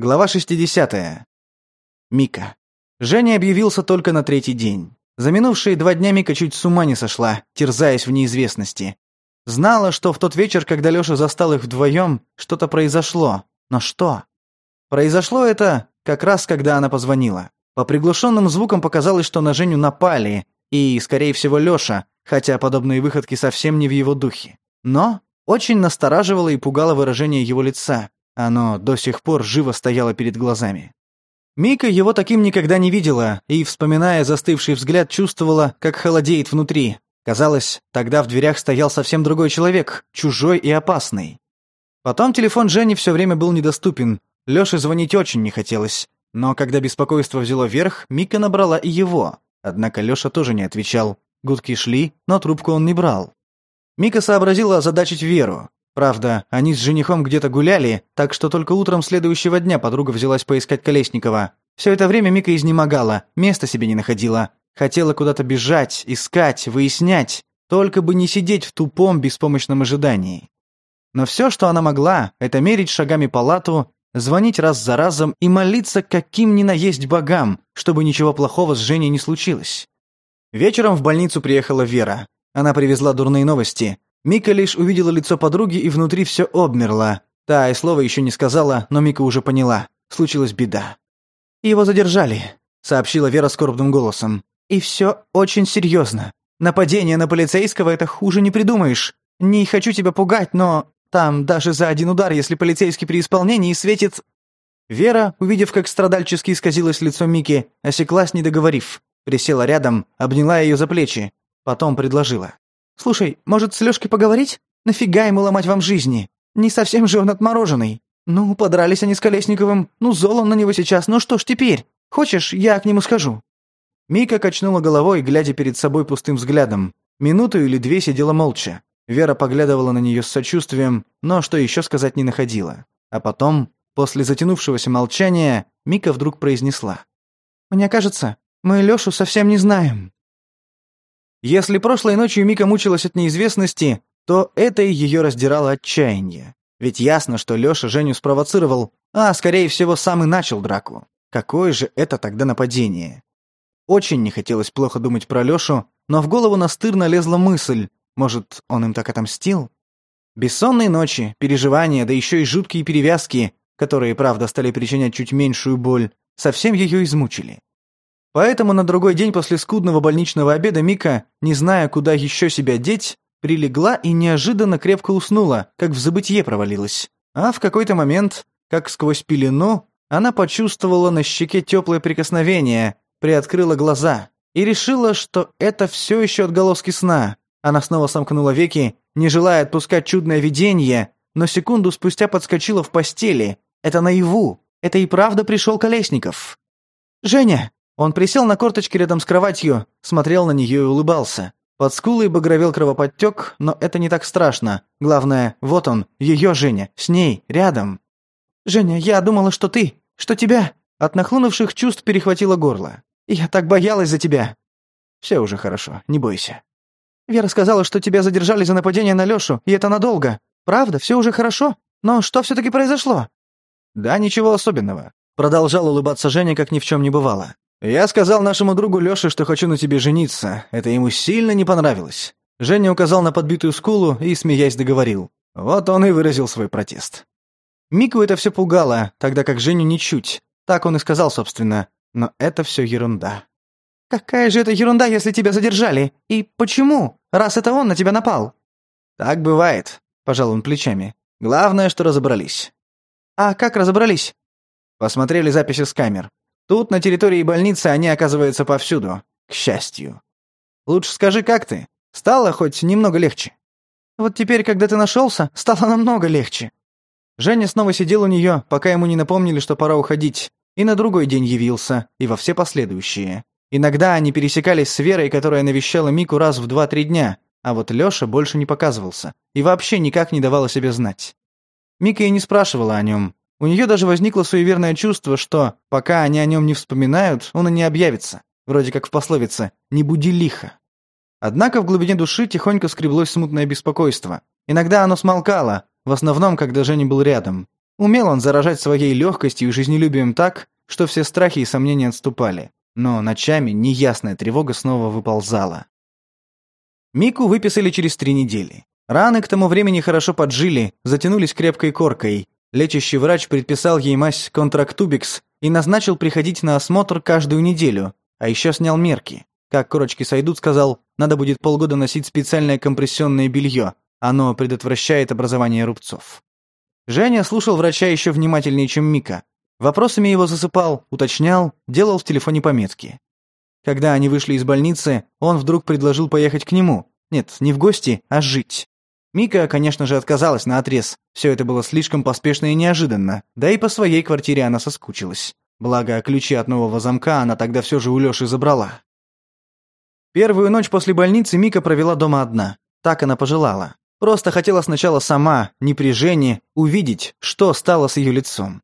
Глава 60. Мика. Женя объявился только на третий день. За минувшие два дня Мика чуть с ума не сошла, терзаясь в неизвестности. Знала, что в тот вечер, когда Лёша застал их вдвоем, что-то произошло. Но что? Произошло это как раз, когда она позвонила. По приглушенным звукам показалось, что на Женю напали, и, скорее всего, Лёша, хотя подобные выходки совсем не в его духе. Но очень настораживало и пугало выражение его лица, оно до сих пор живо стояло перед глазами. Мика его таким никогда не видела и, вспоминая застывший взгляд, чувствовала, как холодеет внутри. Казалось, тогда в дверях стоял совсем другой человек, чужой и опасный. Потом телефон Жени все время был недоступен, Лёше звонить очень не хотелось. Но когда беспокойство взяло верх, Мика набрала и его. Однако Лёша тоже не отвечал. Гудки шли, но трубку он не брал. Мика сообразила озадачить Веру. Правда, они с женихом где-то гуляли, так что только утром следующего дня подруга взялась поискать Колесникова. Все это время Мика изнемогала, места себе не находила. Хотела куда-то бежать, искать, выяснять, только бы не сидеть в тупом беспомощном ожидании. Но все, что она могла, это мерить шагами палату, звонить раз за разом и молиться каким ни на есть богам, чтобы ничего плохого с Женей не случилось. Вечером в больницу приехала Вера. Она привезла дурные новости. Мика лишь увидела лицо подруги и внутри все обмерло. Та и слова еще не сказала, но Мика уже поняла. Случилась беда. «Его задержали», — сообщила Вера скорбным голосом. «И все очень серьезно. Нападение на полицейского — это хуже не придумаешь. Не хочу тебя пугать, но там даже за один удар, если полицейский при исполнении светит...» Вера, увидев, как страдальчески исказилось лицо Мики, осеклась, не договорив. Присела рядом, обняла ее за плечи. Потом предложила. Слушай, может, с Лёшкой поговорить? Нафига ему ломать вам жизни? Не совсем же он отмороженный. Ну, подрались они с Колесниковым, ну, зол он на него сейчас, ну что ж теперь? Хочешь, я к нему схожу?» Мика качнула головой, глядя перед собой пустым взглядом. Минуту или две сидела молча. Вера поглядывала на нее с сочувствием, но что еще сказать не находила. А потом, после затянувшегося молчания, Мика вдруг произнесла. «Мне кажется, мы Лёшу совсем не знаем». Если прошлой ночью Мика мучилась от неизвестности, то это и ее раздирало отчаяние. Ведь ясно, что Леша Женю спровоцировал, а, скорее всего, сам и начал драку. Какое же это тогда нападение? Очень не хотелось плохо думать про Лешу, но в голову настырно лезла мысль, может, он им так отомстил? Бессонные ночи, переживания, да еще и жуткие перевязки, которые, правда, стали причинять чуть меньшую боль, совсем ее измучили. Поэтому на другой день после скудного больничного обеда Мика, не зная, куда еще себя деть, прилегла и неожиданно крепко уснула, как в забытье провалилась. А в какой-то момент, как сквозь пелену, она почувствовала на щеке теплое прикосновение, приоткрыла глаза и решила, что это все еще отголоски сна. Она снова сомкнула веки, не желая отпускать чудное видение, но секунду спустя подскочила в постели. Это наяву. Это и правда пришел Колесников. «Женя!» Он присел на корточки рядом с кроватью, смотрел на нее и улыбался. Под скулой багровел кровоподтек, но это не так страшно. Главное, вот он, ее Женя, с ней, рядом. «Женя, я думала, что ты, что тебя...» От нахлынувших чувств перехватило горло. «Я так боялась за тебя!» «Все уже хорошо, не бойся». «Вера сказала, что тебя задержали за нападение на Лешу, и это надолго. Правда, все уже хорошо? Но что все таки произошло?» «Да, ничего особенного», — продолжал улыбаться Женя, как ни в чем не бывало. Я сказал нашему другу Лёше, что хочу на тебе жениться. Это ему сильно не понравилось. Женя указал на подбитую скулу и, смеясь, договорил. Вот он и выразил свой протест. Мику это все пугало, тогда как Женю ничуть. Так он и сказал, собственно. Но это все ерунда. «Какая же это ерунда, если тебя задержали? И почему, раз это он на тебя напал?» «Так бывает», — пожал он плечами. «Главное, что разобрались». «А как разобрались?» Посмотрели записи с камер. Тут, на территории больницы, они оказываются повсюду. К счастью. Лучше скажи, как ты? Стало хоть немного легче? Вот теперь, когда ты нашелся, стало намного легче. Женя снова сидел у нее, пока ему не напомнили, что пора уходить, и на другой день явился, и во все последующие. Иногда они пересекались с Верой, которая навещала Мику раз в два-три дня, а вот Лёша больше не показывался и вообще никак не давал о себе знать. Мика и не спрашивала о нем, у нее даже возникло суеверное чувство, что, пока они о нем не вспоминают, он и не объявится. Вроде как в пословице «не буди лихо». Однако в глубине души тихонько скреблось смутное беспокойство. Иногда оно смолкало, в основном, когда Женя был рядом. Умел он заражать своей легкостью и жизнелюбием так, что все страхи и сомнения отступали. Но ночами неясная тревога снова выползала. Мику выписали через три недели. Раны к тому времени хорошо поджили, затянулись крепкой коркой, Лечащий врач предписал ей мазь контрактубикс и назначил приходить на осмотр каждую неделю, а еще снял мерки. Как корочки сойдут, сказал, надо будет полгода носить специальное компрессионное белье, оно предотвращает образование рубцов. Женя слушал врача еще внимательнее, чем Мика. Вопросами его засыпал, уточнял, делал в телефоне пометки. Когда они вышли из больницы, он вдруг предложил поехать к нему. Нет, не в гости, а жить. Мика, конечно же, отказалась на отрез. Все это было слишком поспешно и неожиданно. Да и по своей квартире она соскучилась. Благо, ключи от нового замка она тогда все же у Лёши забрала. Первую ночь после больницы Мика провела дома одна. Так она пожелала. Просто хотела сначала сама, не при Жене, увидеть, что стало с ее лицом.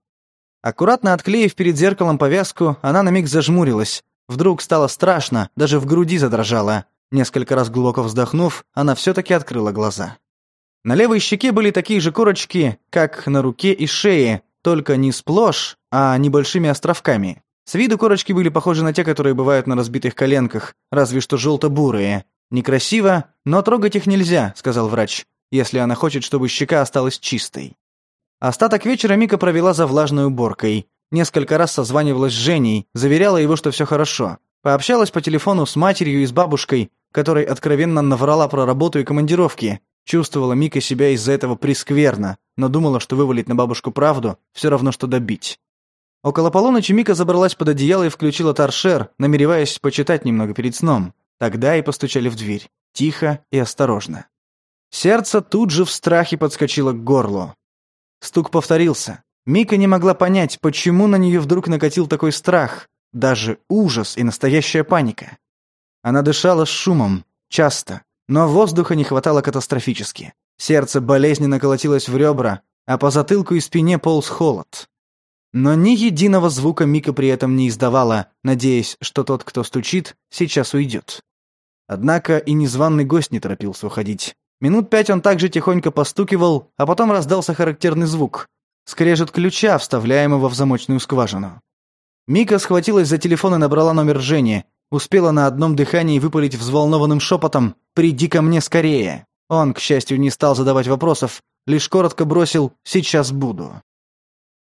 Аккуратно отклеив перед зеркалом повязку, она на миг зажмурилась. Вдруг стало страшно, даже в груди задрожала. Несколько раз глубоко вздохнув, она все таки открыла глаза. На левой щеке были такие же корочки, как на руке и шее, только не сплошь, а небольшими островками. С виду корочки были похожи на те, которые бывают на разбитых коленках, разве что желто-бурые. Некрасиво, но трогать их нельзя, сказал врач, если она хочет, чтобы щека осталась чистой. Остаток вечера Мика провела за влажной уборкой. Несколько раз созванивалась с Женей, заверяла его, что все хорошо. Пообщалась по телефону с матерью и с бабушкой, которой откровенно наврала про работу и командировки, Чувствовала Мика себя из-за этого прискверно, но думала, что вывалить на бабушку правду все равно, что добить. Около полуночи Мика забралась под одеяло и включила торшер, намереваясь почитать немного перед сном. Тогда и постучали в дверь, тихо и осторожно. Сердце тут же в страхе подскочило к горлу. Стук повторился. Мика не могла понять, почему на нее вдруг накатил такой страх, даже ужас и настоящая паника. Она дышала с шумом, часто, но воздуха не хватало катастрофически. Сердце болезненно колотилось в ребра, а по затылку и спине полз холод. Но ни единого звука Мика при этом не издавала, надеясь, что тот, кто стучит, сейчас уйдет. Однако и незваный гость не торопился уходить. Минут пять он также тихонько постукивал, а потом раздался характерный звук. Скрежет ключа, вставляемого в замочную скважину. Мика схватилась за телефон и набрала номер Жени, Успела на одном дыхании выпалить взволнованным шепотом «Приди ко мне скорее!». Он, к счастью, не стал задавать вопросов, лишь коротко бросил «Сейчас буду».